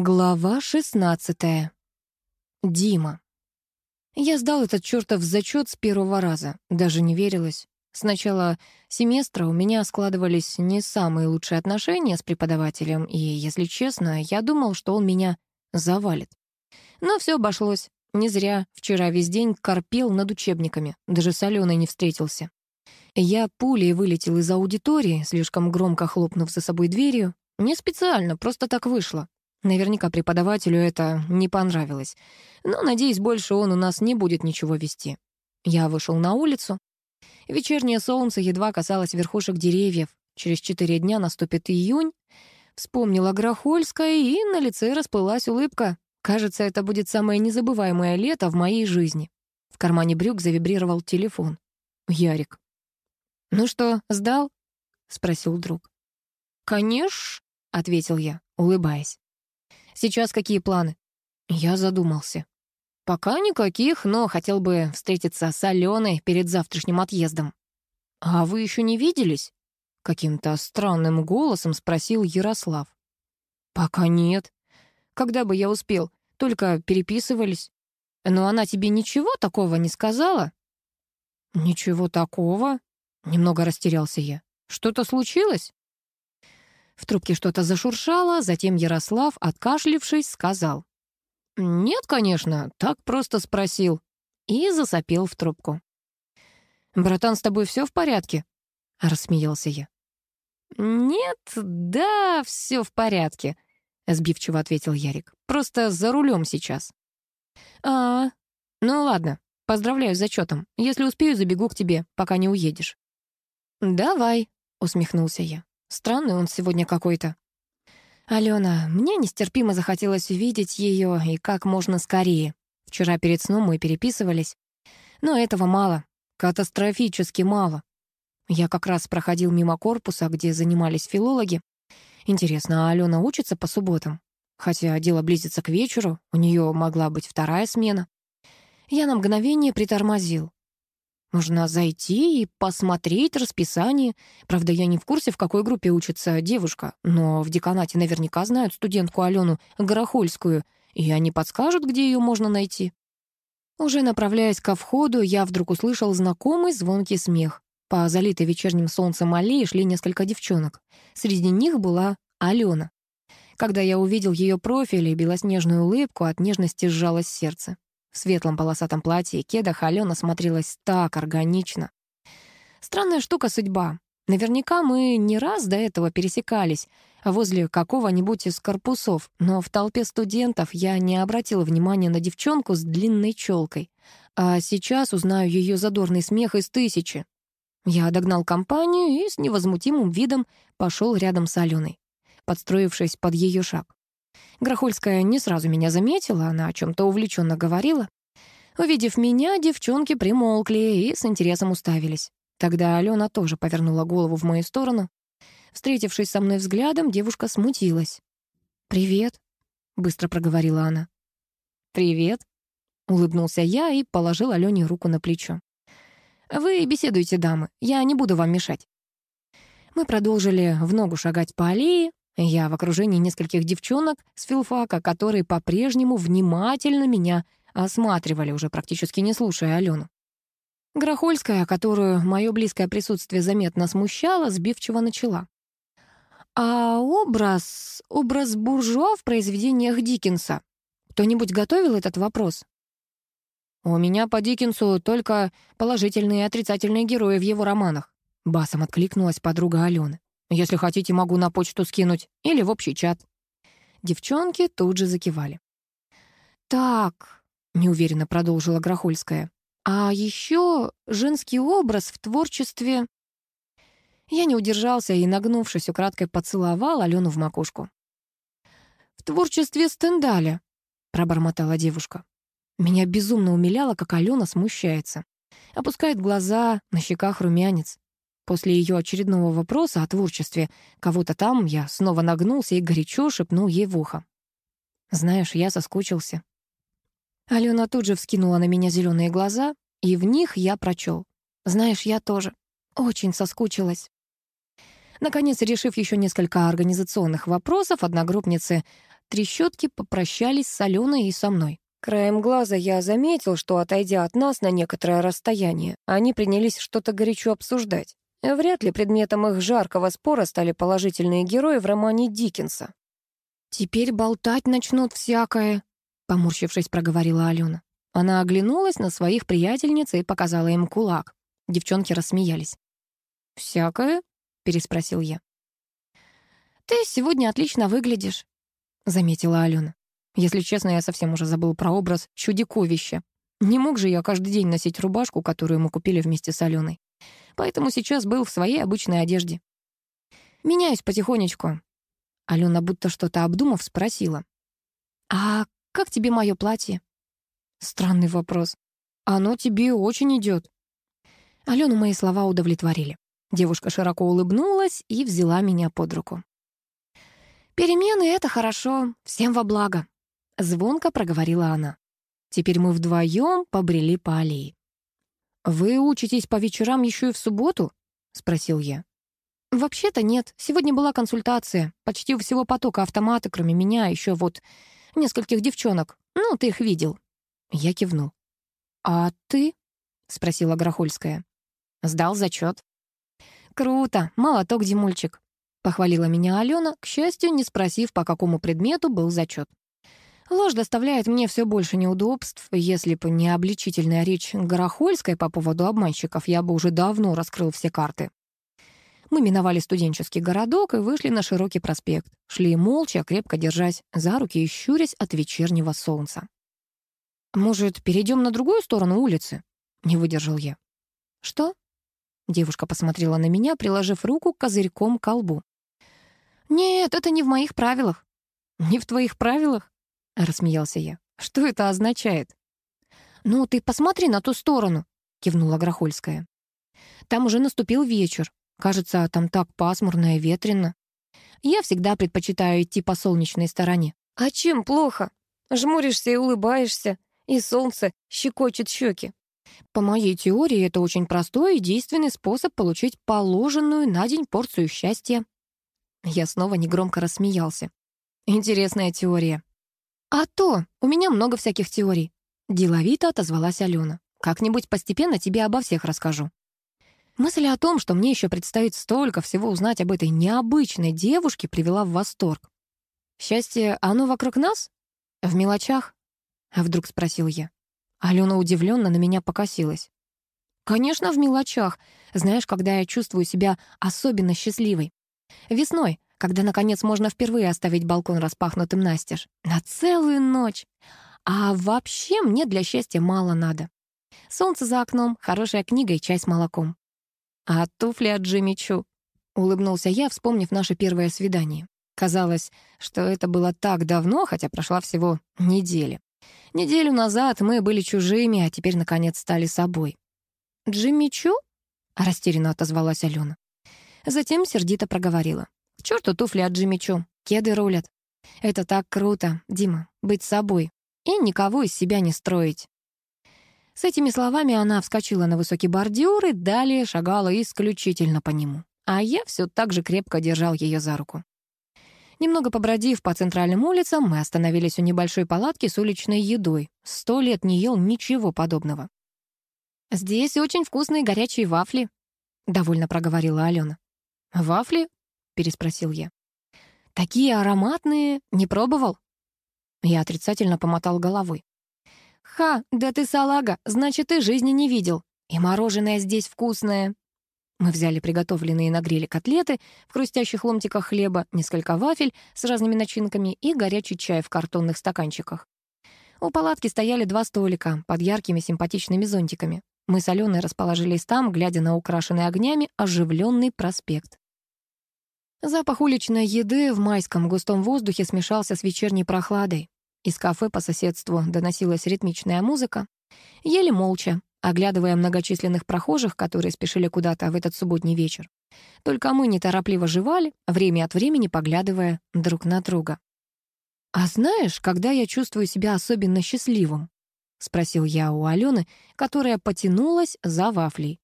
Глава 16. Дима. Я сдал этот чертов зачет с первого раза, даже не верилось. С начала семестра у меня складывались не самые лучшие отношения с преподавателем, и, если честно, я думал, что он меня завалит. Но все обошлось. Не зря вчера весь день корпел над учебниками, даже с Аленой не встретился. Я пулей вылетел из аудитории, слишком громко хлопнув за собой дверью. Не специально, просто так вышло. Наверняка преподавателю это не понравилось. Но, надеюсь, больше он у нас не будет ничего вести. Я вышел на улицу. Вечернее солнце едва касалось верхушек деревьев. Через четыре дня наступит июнь. Вспомнила Грохольская, и на лице расплылась улыбка. Кажется, это будет самое незабываемое лето в моей жизни. В кармане брюк завибрировал телефон. Ярик. «Ну что, сдал?» — спросил друг. «Конечно», — ответил я, улыбаясь. Сейчас какие планы?» Я задумался. «Пока никаких, но хотел бы встретиться с Аленой перед завтрашним отъездом». «А вы еще не виделись?» Каким-то странным голосом спросил Ярослав. «Пока нет. Когда бы я успел? Только переписывались. Но она тебе ничего такого не сказала?» «Ничего такого?» Немного растерялся я. «Что-то случилось?» В трубке что-то зашуршало, затем Ярослав, откашлившись, сказал. «Нет, конечно, так просто спросил». И засопел в трубку. «Братан, с тобой все в порядке?» — рассмеялся я. «Нет, да, все в порядке», — сбивчиво ответил Ярик. «Просто за рулем сейчас». «А, ну ладно, поздравляю с зачетом. Если успею, забегу к тебе, пока не уедешь». «Давай», — усмехнулся я. Странный он сегодня какой-то. Алена, мне нестерпимо захотелось увидеть ее и как можно скорее. Вчера перед сном мы переписывались. Но этого мало, катастрофически мало. Я как раз проходил мимо корпуса, где занимались филологи. Интересно, а Алена учится по субботам? Хотя дело близится к вечеру, у нее могла быть вторая смена. Я на мгновение притормозил. Нужно зайти и посмотреть расписание. Правда, я не в курсе, в какой группе учится девушка, но в деканате наверняка знают студентку Алену Горохольскую, и они подскажут, где ее можно найти. Уже направляясь ко входу, я вдруг услышал знакомый звонкий смех. По залитой вечерним солнцем аллее шли несколько девчонок. Среди них была Алена. Когда я увидел ее профиль и белоснежную улыбку, от нежности сжалось сердце. В светлом полосатом платье кедах Алена смотрелась так органично. Странная штука судьба. Наверняка мы не раз до этого пересекались возле какого-нибудь из корпусов, но в толпе студентов я не обратила внимания на девчонку с длинной челкой. А сейчас узнаю ее задорный смех из тысячи. Я догнал компанию и с невозмутимым видом пошел рядом с Аленой, подстроившись под ее шаг. Грохольская не сразу меня заметила, она о чем-то увлеченно говорила. Увидев меня, девчонки примолкли и с интересом уставились. Тогда Алена тоже повернула голову в мою сторону. Встретившись со мной взглядом, девушка смутилась. «Привет», — быстро проговорила она. «Привет», — улыбнулся я и положил Алене руку на плечо. «Вы беседуйте, дамы, я не буду вам мешать». Мы продолжили в ногу шагать по аллее, я в окружении нескольких девчонок с филфака, которые по-прежнему внимательно меня осматривали, уже практически не слушая Алену. Грохольская, которую мое близкое присутствие заметно смущало, сбивчиво начала. «А образ, образ буржуа в произведениях Диккенса? Кто-нибудь готовил этот вопрос?» «У меня по Диккенсу только положительные и отрицательные герои в его романах», басом откликнулась подруга Алены. Если хотите, могу на почту скинуть или в общий чат». Девчонки тут же закивали. «Так», — неуверенно продолжила Грохольская, «а еще женский образ в творчестве...» Я не удержался и, нагнувшись, украдкой поцеловал Алену в макушку. «В творчестве Стендаля», — пробормотала девушка. Меня безумно умиляло, как Алена смущается. Опускает глаза, на щеках румянец. После ее очередного вопроса о творчестве кого-то там я снова нагнулся и горячо шепнул ей в ухо. «Знаешь, я соскучился». Алена тут же вскинула на меня зеленые глаза, и в них я прочел. «Знаешь, я тоже очень соскучилась». Наконец, решив еще несколько организационных вопросов, одногруппницы трещотки попрощались с Аленой и со мной. Краем глаза я заметил, что, отойдя от нас на некоторое расстояние, они принялись что-то горячо обсуждать. Вряд ли предметом их жаркого спора стали положительные герои в романе Диккенса. «Теперь болтать начнут всякое», — поморщившись, проговорила Алена. Она оглянулась на своих приятельниц и показала им кулак. Девчонки рассмеялись. «Всякое?» — переспросил я. «Ты сегодня отлично выглядишь», — заметила Алена. Если честно, я совсем уже забыл про образ чудиковища. Не мог же я каждый день носить рубашку, которую мы купили вместе с Аленой. Поэтому сейчас был в своей обычной одежде. Меняюсь потихонечку. Алена, будто что-то обдумав, спросила. «А как тебе мое платье?» Странный вопрос. «Оно тебе очень идет. Алену мои слова удовлетворили. Девушка широко улыбнулась и взяла меня под руку. «Перемены — это хорошо, всем во благо», — звонко проговорила она. Теперь мы вдвоем побрели по аллее. «Вы учитесь по вечерам еще и в субботу?» — спросил я. «Вообще-то нет. Сегодня была консультация. Почти у всего потока автоматы, кроме меня, еще вот нескольких девчонок. Ну, ты их видел». Я кивнул. «А ты?» — спросила Грохольская. «Сдал зачет. «Круто! Молоток, Димульчик!» — похвалила меня Алена, к счастью, не спросив, по какому предмету был зачет. Ложь доставляет мне все больше неудобств. Если бы не обличительная речь Горохольской по поводу обманщиков, я бы уже давно раскрыл все карты. Мы миновали студенческий городок и вышли на широкий проспект. Шли молча, крепко держась за руки и щурясь от вечернего солнца. «Может, перейдем на другую сторону улицы?» — не выдержал я. «Что?» Девушка посмотрела на меня, приложив руку козырьком к колбу. «Нет, это не в моих правилах». «Не в твоих правилах?» — рассмеялся я. «Что это означает?» «Ну, ты посмотри на ту сторону», — кивнула Грохольская. «Там уже наступил вечер. Кажется, там так пасмурно и ветрено. Я всегда предпочитаю идти по солнечной стороне». «А чем плохо? Жмуришься и улыбаешься, и солнце щекочет щеки». По моей теории, это очень простой и действенный способ получить положенную на день порцию счастья. Я снова негромко рассмеялся. Интересная теория. «А то, у меня много всяких теорий», — деловито отозвалась Алена. «Как-нибудь постепенно тебе обо всех расскажу». Мысль о том, что мне еще предстоит столько всего узнать об этой необычной девушке, привела в восторг. «Счастье, оно вокруг нас? В мелочах?» — вдруг спросил я. Алена удивленно на меня покосилась. «Конечно, в мелочах. Знаешь, когда я чувствую себя особенно счастливой. Весной, когда, наконец, можно впервые оставить балкон распахнутым настежь. На целую ночь. А вообще мне для счастья мало надо. Солнце за окном, хорошая книга и чай с молоком. А туфли от Джимми Чу. Улыбнулся я, вспомнив наше первое свидание. Казалось, что это было так давно, хотя прошла всего неделя. Неделю назад мы были чужими, а теперь, наконец, стали собой. «Джимми Чу?» — растерянно отозвалась Алена. Затем сердито проговорила. К черту туфли от Джимми Чу. Кеды рулят. Это так круто, Дима, быть собой. И никого из себя не строить. С этими словами она вскочила на высокий бордюр и далее шагала исключительно по нему. А я все так же крепко держал ее за руку. Немного побродив по центральным улицам, мы остановились у небольшой палатки с уличной едой. Сто лет не ел ничего подобного. «Здесь очень вкусные горячие вафли», — довольно проговорила Алена. «Вафли?» Переспросил я. «Такие ароматные, не пробовал?» Я отрицательно помотал головой. «Ха, да ты салага, значит, ты жизни не видел. И мороженое здесь вкусное». Мы взяли приготовленные на гриле котлеты в хрустящих ломтиках хлеба, несколько вафель с разными начинками и горячий чай в картонных стаканчиках. У палатки стояли два столика под яркими симпатичными зонтиками. Мы с Аленой расположились там, глядя на украшенный огнями оживленный проспект. Запах уличной еды в майском густом воздухе смешался с вечерней прохладой. Из кафе по соседству доносилась ритмичная музыка. Ели молча, оглядывая многочисленных прохожих, которые спешили куда-то в этот субботний вечер. Только мы неторопливо жевали, время от времени поглядывая друг на друга. «А знаешь, когда я чувствую себя особенно счастливым?» — спросил я у Алены, которая потянулась за вафлей.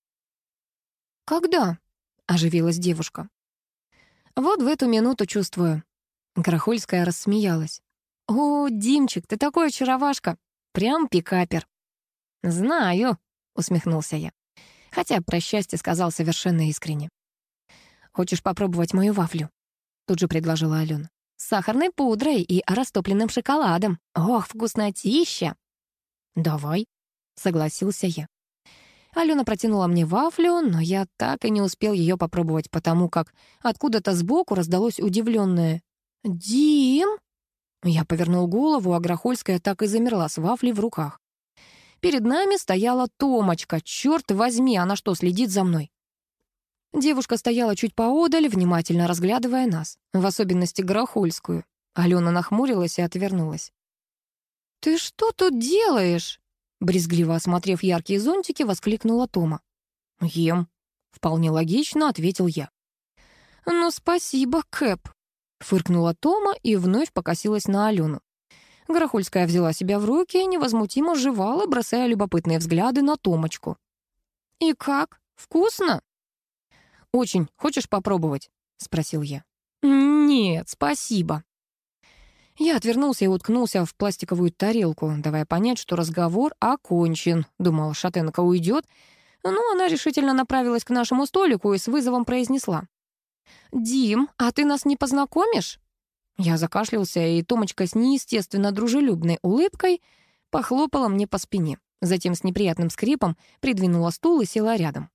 «Когда?» — оживилась девушка. Вот в эту минуту чувствую. Крахольская рассмеялась. «О, Димчик, ты такой очаровашка! Прям пикапер!» «Знаю», — усмехнулся я. Хотя про счастье сказал совершенно искренне. «Хочешь попробовать мою вафлю?» Тут же предложила Алена. «С сахарной пудрой и растопленным шоколадом. Ох, вкуснотища!» «Давай», — согласился я. Алена протянула мне вафлю, но я так и не успел ее попробовать, потому как откуда-то сбоку раздалось удивленное «Дим?» Я повернул голову, а Грохольская так и замерла с вафлей в руках. Перед нами стояла Томочка. Черт возьми, она что, следит за мной? Девушка стояла чуть поодаль, внимательно разглядывая нас, в особенности Грохольскую. Алена нахмурилась и отвернулась. «Ты что тут делаешь?» Брезгливо осмотрев яркие зонтики, воскликнула Тома. «Ем», — вполне логично ответил я. «Ну, спасибо, Кэп», — фыркнула Тома и вновь покосилась на Алену. Горохольская взяла себя в руки и невозмутимо жевала, бросая любопытные взгляды на Томочку. «И как? Вкусно?» «Очень. Хочешь попробовать?» — спросил я. «Нет, спасибо», я отвернулся и уткнулся в пластиковую тарелку, давая понять, что разговор окончен. Думал, шатенка уйдет, но она решительно направилась к нашему столику и с вызовом произнесла. «Дим, а ты нас не познакомишь?» Я закашлялся, и Томочка с неестественно дружелюбной улыбкой похлопала мне по спине. Затем с неприятным скрипом придвинула стул и села рядом.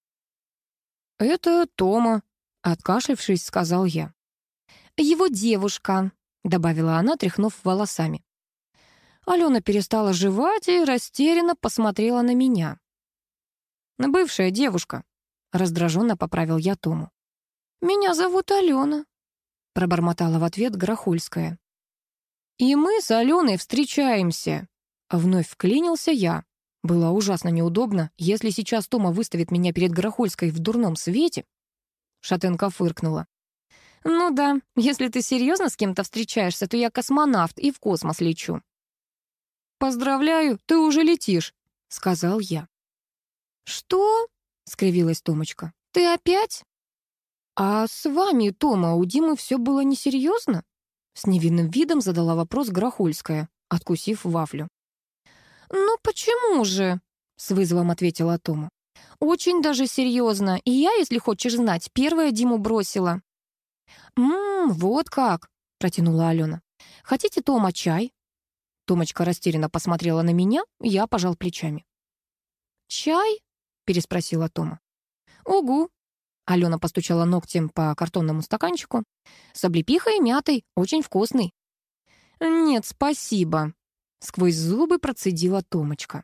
«Это Тома», — откашлившись, сказал я. «Его девушка», — добавила она, тряхнув волосами. Алена перестала жевать и растерянно посмотрела на меня. «Бывшая девушка», — раздраженно поправил я Тому. «Меня зовут Алена», — пробормотала в ответ Грохульская. «И мы с Аленой встречаемся», — вновь вклинился я. Было ужасно неудобно, если сейчас Тома выставит меня перед Грохольской в дурном свете. Шатенка фыркнула. «Ну да, если ты серьезно с кем-то встречаешься, то я космонавт и в космос лечу». «Поздравляю, ты уже летишь», — сказал я. «Что?» — скривилась Томочка. «Ты опять?» «А с вами, Тома, у Димы все было несерьезно?» С невинным видом задала вопрос Грохольская, откусив вафлю. «Ну почему же?» — с вызовом ответила Тома. «Очень даже серьезно. И я, если хочешь знать, первая Диму бросила. «Ммм, вот как!» — протянула Алена. «Хотите Тома чай?» Томочка растерянно посмотрела на меня, я пожал плечами. «Чай?» — переспросила Тома. «Угу». Алена постучала ногтем по картонному стаканчику. «С облепихой и мятой, очень вкусный». «Нет, спасибо», — сквозь зубы процедила Томочка.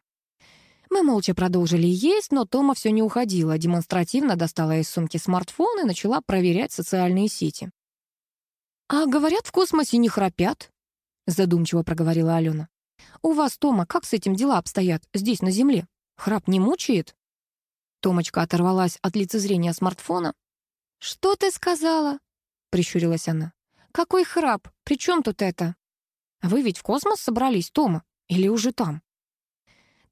Мы молча продолжили есть, но Тома все не уходила, демонстративно достала из сумки смартфон и начала проверять социальные сети. «А говорят, в космосе не храпят», — задумчиво проговорила Алена. «У вас, Тома, как с этим дела обстоят здесь, на Земле? Храп не мучает?» Томочка оторвалась от лицезрения смартфона. «Что ты сказала?» — прищурилась она. «Какой храп? При чем тут это?» «Вы ведь в космос собрались, Тома? Или уже там?»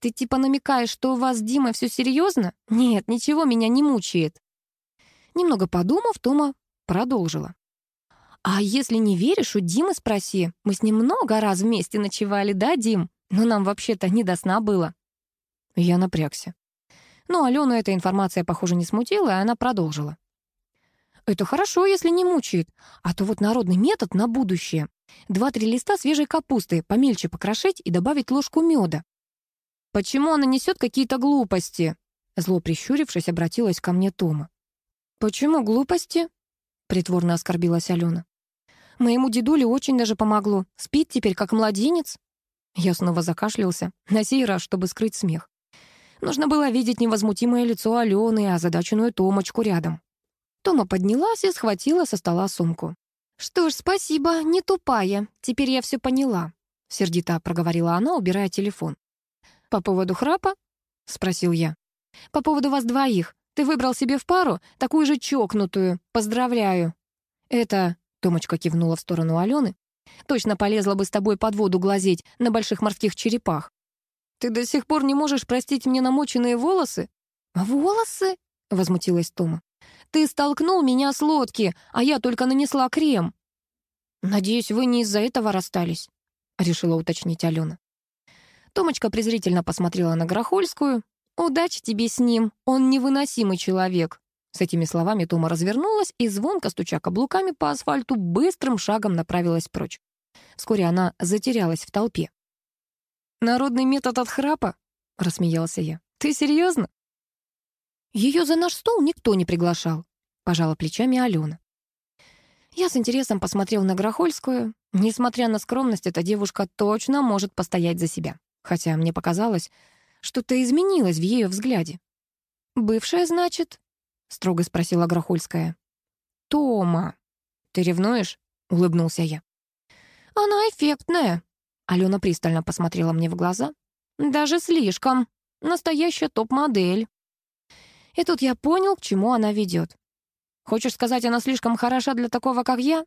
Ты типа намекаешь, что у вас, Дима, все серьезно? Нет, ничего меня не мучает. Немного подумав, Тома продолжила. А если не веришь, у Димы спроси. Мы с ним много раз вместе ночевали, да, Дим? Но нам вообще-то не до сна было. Я напрягся. Но Алену эта информация, похоже, не смутила, и она продолжила. Это хорошо, если не мучает. А то вот народный метод на будущее. Два-три листа свежей капусты помельче покрошить и добавить ложку меда. «Почему она несет какие-то глупости?» Зло прищурившись, обратилась ко мне Тома. «Почему глупости?» Притворно оскорбилась Алена. «Моему дедуле очень даже помогло. Спит теперь, как младенец». Я снова закашлялся, на сей раз, чтобы скрыть смех. Нужно было видеть невозмутимое лицо Алены и озадаченную Томочку рядом. Тома поднялась и схватила со стола сумку. «Что ж, спасибо, не тупая. Теперь я все поняла», — сердито проговорила она, убирая телефон. «По поводу храпа?» — спросил я. «По поводу вас двоих. Ты выбрал себе в пару такую же чокнутую. Поздравляю». «Это...» — Томочка кивнула в сторону Алены. «Точно полезла бы с тобой под воду глазеть на больших морских черепах. Ты до сих пор не можешь простить мне намоченные волосы?» «Волосы?» — возмутилась Тома. «Ты столкнул меня с лодки, а я только нанесла крем». «Надеюсь, вы не из-за этого расстались?» — решила уточнить Алена. Томочка презрительно посмотрела на Грохольскую. «Удачи тебе с ним, он невыносимый человек». С этими словами Тома развернулась и, звонко стуча каблуками по асфальту, быстрым шагом направилась прочь. Вскоре она затерялась в толпе. «Народный метод от храпа?» — рассмеялся я. «Ты серьезно?» «Ее за наш стол никто не приглашал», — пожала плечами Алена. Я с интересом посмотрел на Грохольскую. Несмотря на скромность, эта девушка точно может постоять за себя. Хотя мне показалось, что-то изменилось в ее взгляде. «Бывшая, значит?» — строго спросила Грохольская. «Тома, ты ревнуешь?» — улыбнулся я. «Она эффектная», — Алена пристально посмотрела мне в глаза. «Даже слишком. Настоящая топ-модель». И тут я понял, к чему она ведет. Хочешь сказать, она слишком хороша для такого, как я?»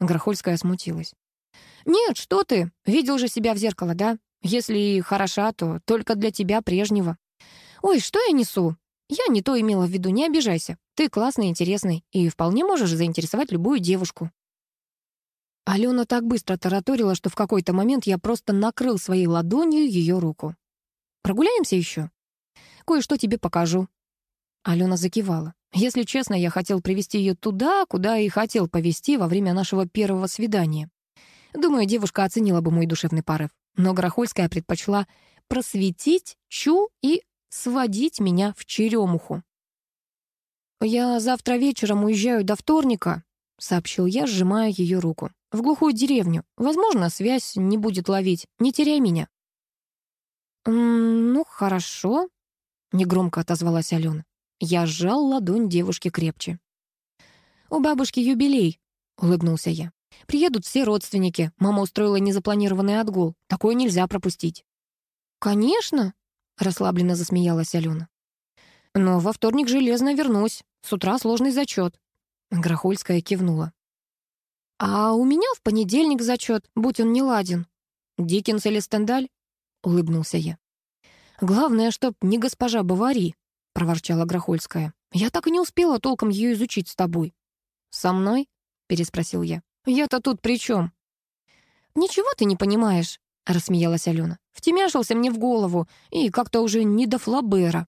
Грохольская смутилась. «Нет, что ты, видел же себя в зеркало, да? Если и хороша, то только для тебя прежнего. Ой, что я несу? Я не то имела в виду, не обижайся. Ты классный, интересный и вполне можешь заинтересовать любую девушку». Алена так быстро тараторила, что в какой-то момент я просто накрыл своей ладонью ее руку. «Прогуляемся еще? Кое-что тебе покажу». Алена закивала. Если честно, я хотел привести ее туда, куда и хотел повести во время нашего первого свидания. Думаю, девушка оценила бы мой душевный порыв. Но Грохольская предпочла просветить Чу и сводить меня в черемуху. «Я завтра вечером уезжаю до вторника», — сообщил я, сжимая ее руку. «В глухую деревню. Возможно, связь не будет ловить. Не теряй меня». «Ну, хорошо», — негромко отозвалась Алена. Я сжал ладонь девушки крепче. «У бабушки юбилей», — улыбнулся я. «Приедут все родственники. Мама устроила незапланированный отгул. Такое нельзя пропустить». «Конечно», — расслабленно засмеялась Алена. «Но во вторник железно вернусь. С утра сложный зачет». Грохольская кивнула. «А у меня в понедельник зачет, будь он не ладен». «Диккенс или Стендаль?» — улыбнулся я. «Главное, чтоб не госпожа Бавари», — проворчала Грохольская. «Я так и не успела толком ее изучить с тобой». «Со мной?» — переспросил я. «Я-то тут при чем?» «Ничего ты не понимаешь», — рассмеялась Алена. «Втемяшился мне в голову, и как-то уже не до Флабера».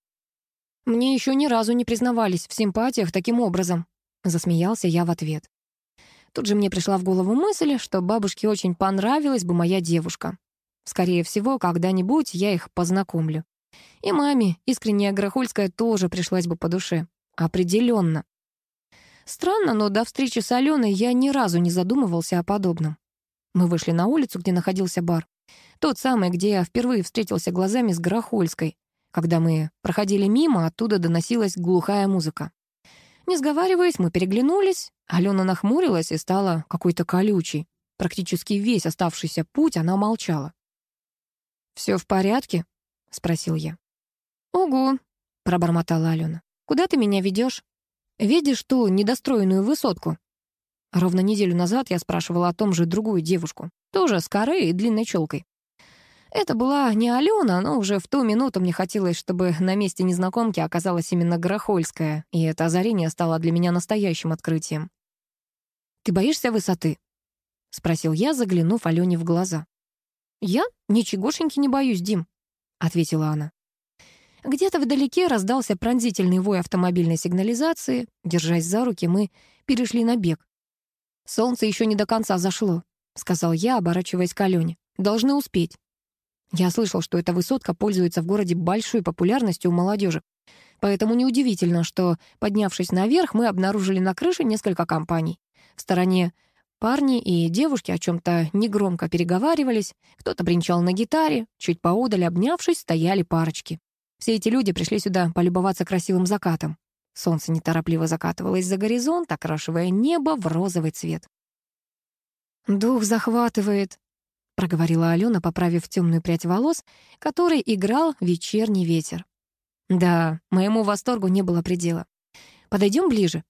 «Мне еще ни разу не признавались в симпатиях таким образом», — засмеялся я в ответ. Тут же мне пришла в голову мысль, что бабушке очень понравилась бы моя девушка. Скорее всего, когда-нибудь я их познакомлю. И маме искренняя Грохольская тоже пришлась бы по душе. Определенно. Странно, но до встречи с Аленой я ни разу не задумывался о подобном. Мы вышли на улицу, где находился бар. Тот самый, где я впервые встретился глазами с Грохольской. Когда мы проходили мимо, оттуда доносилась глухая музыка. Не сговариваясь, мы переглянулись. Алена нахмурилась и стала какой-то колючей. Практически весь оставшийся путь она молчала. «Все в порядке?» — спросил я. «Угу», — пробормотала Алена. «Куда ты меня ведешь? Видишь ту недостроенную высотку?» Ровно неделю назад я спрашивала о том же другую девушку, тоже с корой и длинной челкой. Это была не Алена, но уже в ту минуту мне хотелось, чтобы на месте незнакомки оказалась именно Грохольская, и это озарение стало для меня настоящим открытием. «Ты боишься высоты?» — спросил я, заглянув Алене в глаза. «Я ничегошеньки не боюсь, Дим», — ответила она. Где-то вдалеке раздался пронзительный вой автомобильной сигнализации. Держась за руки, мы перешли на бег. «Солнце еще не до конца зашло», — сказал я, оборачиваясь к Алене. «Должны успеть». Я слышал, что эта высотка пользуется в городе большой популярностью у молодежи. Поэтому неудивительно, что, поднявшись наверх, мы обнаружили на крыше несколько компаний. В стороне Парни и девушки о чем-то негромко переговаривались, кто-то бренчал на гитаре, чуть поодаль, обнявшись, стояли парочки. Все эти люди пришли сюда полюбоваться красивым закатом. Солнце неторопливо закатывалось за горизонт, окрашивая небо в розовый цвет. «Дух захватывает», — проговорила Алена, поправив темную прядь волос, которой играл вечерний ветер. «Да, моему восторгу не было предела. Подойдем ближе?»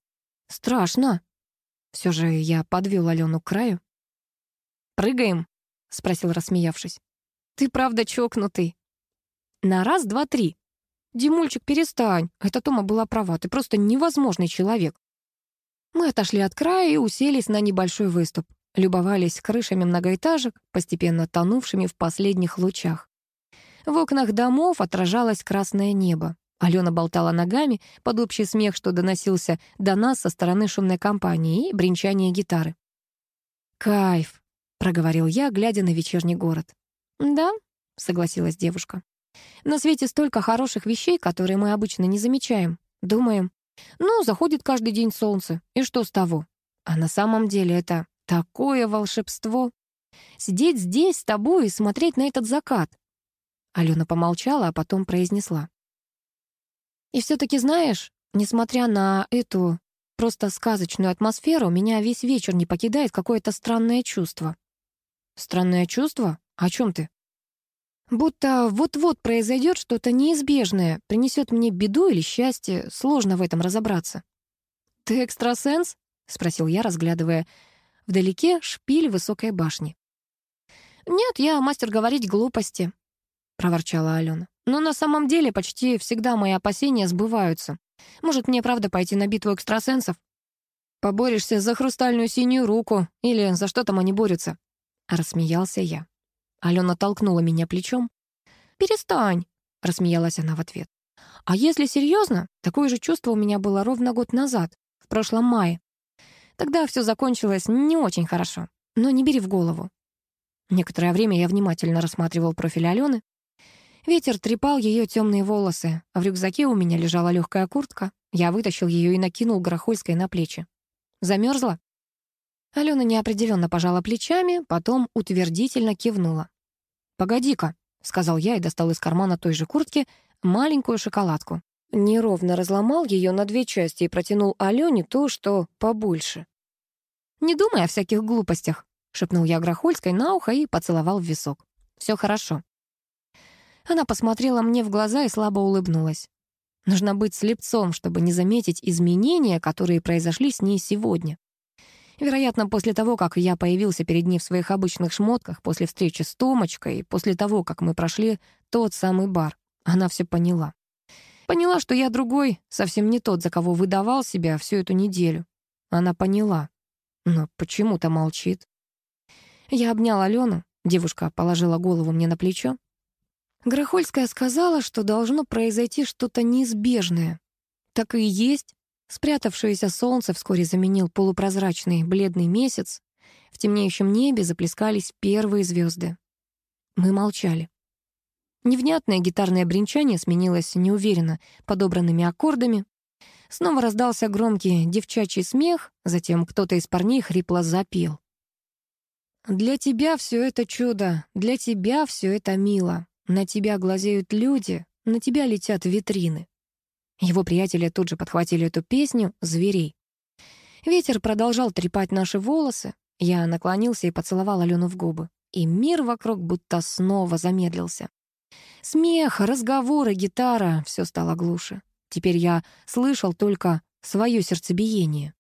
«Страшно», все же я подвел Алену к краю. «Прыгаем?» — спросил, рассмеявшись. «Ты правда чокнутый?» «На раз, два, три». «Димульчик, перестань. Эта Тома была права. Ты просто невозможный человек». Мы отошли от края и уселись на небольшой выступ. любовались крышами многоэтажек, постепенно тонувшими в последних лучах. В окнах домов отражалось красное небо. Алена болтала ногами под общий смех, что доносился до нас со стороны шумной компании и бренчание гитары. «Кайф», — проговорил я, глядя на вечерний город. «Да», — согласилась девушка. «На свете столько хороших вещей, которые мы обычно не замечаем. Думаем, ну, заходит каждый день солнце, и что с того? А на самом деле это такое волшебство. Сидеть здесь с тобой и смотреть на этот закат». Алена помолчала, а потом произнесла. «И все-таки знаешь, несмотря на эту просто сказочную атмосферу, меня весь вечер не покидает какое-то странное чувство». «Странное чувство? О чем ты?» Будто вот-вот произойдет что-то неизбежное, принесет мне беду или счастье, сложно в этом разобраться. «Ты экстрасенс?» — спросил я, разглядывая вдалеке шпиль высокой башни. «Нет, я мастер говорить глупости», — проворчала Алена. «Но на самом деле почти всегда мои опасения сбываются. Может, мне правда пойти на битву экстрасенсов? Поборешься за хрустальную синюю руку или за что там они борются?» Рассмеялся я. Алена толкнула меня плечом. «Перестань», — рассмеялась она в ответ. «А если серьезно, такое же чувство у меня было ровно год назад, в прошлом мае. Тогда все закончилось не очень хорошо, но не бери в голову». Некоторое время я внимательно рассматривал профиль Алены. Ветер трепал ее темные волосы, а в рюкзаке у меня лежала легкая куртка. Я вытащил ее и накинул Грохольской на плечи. Замерзла? Алена неопределенно пожала плечами, потом утвердительно кивнула. «Погоди-ка», — сказал я и достал из кармана той же куртки маленькую шоколадку. Неровно разломал ее на две части и протянул Алене то, что побольше. «Не думай о всяких глупостях», — шепнул я Грохольской на ухо и поцеловал в висок. «Все хорошо». Она посмотрела мне в глаза и слабо улыбнулась. Нужно быть слепцом, чтобы не заметить изменения, которые произошли с ней сегодня. Вероятно, после того, как я появился перед ней в своих обычных шмотках, после встречи с Томочкой, после того, как мы прошли тот самый бар, она все поняла. Поняла, что я другой, совсем не тот, за кого выдавал себя всю эту неделю. Она поняла, но почему-то молчит. Я обнял Алену, девушка положила голову мне на плечо. Грохольская сказала, что должно произойти что-то неизбежное. Так и есть. Спрятавшееся солнце вскоре заменил полупрозрачный бледный месяц. В темнеющем небе заплескались первые звезды. Мы молчали. Невнятное гитарное бренчание сменилось неуверенно подобранными аккордами. Снова раздался громкий девчачий смех, затем кто-то из парней хрипло запел. «Для тебя все это чудо, для тебя все это мило. На тебя глазеют люди, на тебя летят витрины». Его приятели тут же подхватили эту песню «Зверей». Ветер продолжал трепать наши волосы. Я наклонился и поцеловал Алену в губы. И мир вокруг будто снова замедлился. Смех, разговоры, гитара — все стало глуше. Теперь я слышал только свое сердцебиение.